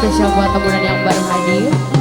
spesial buat teman yang baru hadir.